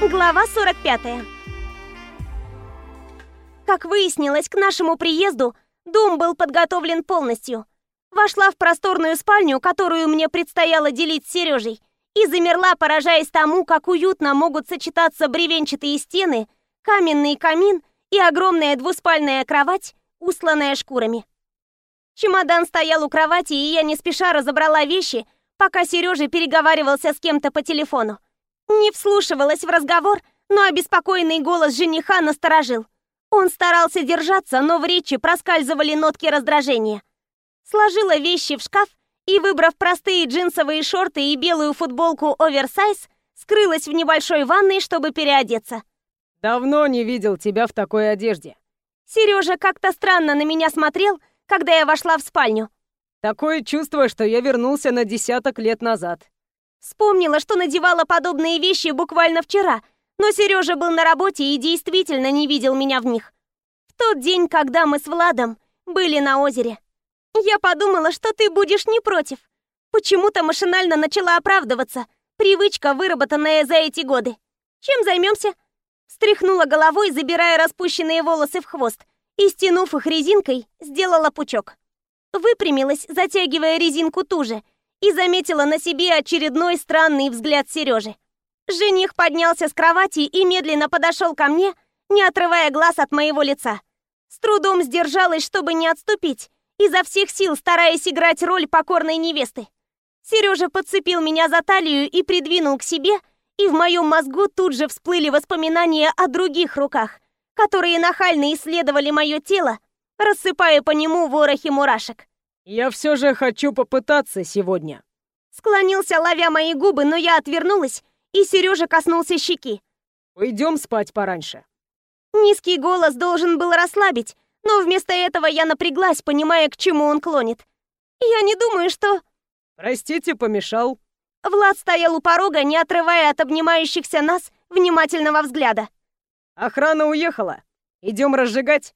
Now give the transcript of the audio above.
Глава 45. Как выяснилось, к нашему приезду дом был подготовлен полностью. Вошла в просторную спальню, которую мне предстояло делить с Сережей, и замерла, поражаясь тому, как уютно могут сочетаться бревенчатые стены, каменный камин и огромная двуспальная кровать, усланная шкурами. Чемодан стоял у кровати, и я не спеша разобрала вещи, пока Сережа переговаривался с кем-то по телефону. Не вслушивалась в разговор, но обеспокоенный голос жениха насторожил. Он старался держаться, но в речи проскальзывали нотки раздражения. Сложила вещи в шкаф и, выбрав простые джинсовые шорты и белую футболку оверсайз, скрылась в небольшой ванной, чтобы переодеться. «Давно не видел тебя в такой одежде». Сережа как-то странно на меня смотрел, когда я вошла в спальню. «Такое чувство, что я вернулся на десяток лет назад». Вспомнила, что надевала подобные вещи буквально вчера, но Сережа был на работе и действительно не видел меня в них. В тот день, когда мы с Владом были на озере. Я подумала, что ты будешь не против. Почему-то машинально начала оправдываться. Привычка, выработанная за эти годы. Чем займемся? Стряхнула головой, забирая распущенные волосы в хвост, и, стянув их резинкой, сделала пучок. Выпрямилась, затягивая резинку туже, и заметила на себе очередной странный взгляд Сережи. Жених поднялся с кровати и медленно подошел ко мне, не отрывая глаз от моего лица. С трудом сдержалась, чтобы не отступить, изо всех сил стараясь играть роль покорной невесты. Сережа подцепил меня за талию и придвинул к себе, и в моем мозгу тут же всплыли воспоминания о других руках, которые нахально исследовали мое тело, рассыпая по нему ворохи мурашек. «Я все же хочу попытаться сегодня». Склонился, ловя мои губы, но я отвернулась, и Сережа коснулся щеки. Уйдем спать пораньше. Низкий голос должен был расслабить, но вместо этого я напряглась, понимая, к чему он клонит. Я не думаю, что... Простите, помешал. Влад стоял у порога, не отрывая от обнимающихся нас внимательного взгляда. Охрана уехала. Идем разжигать.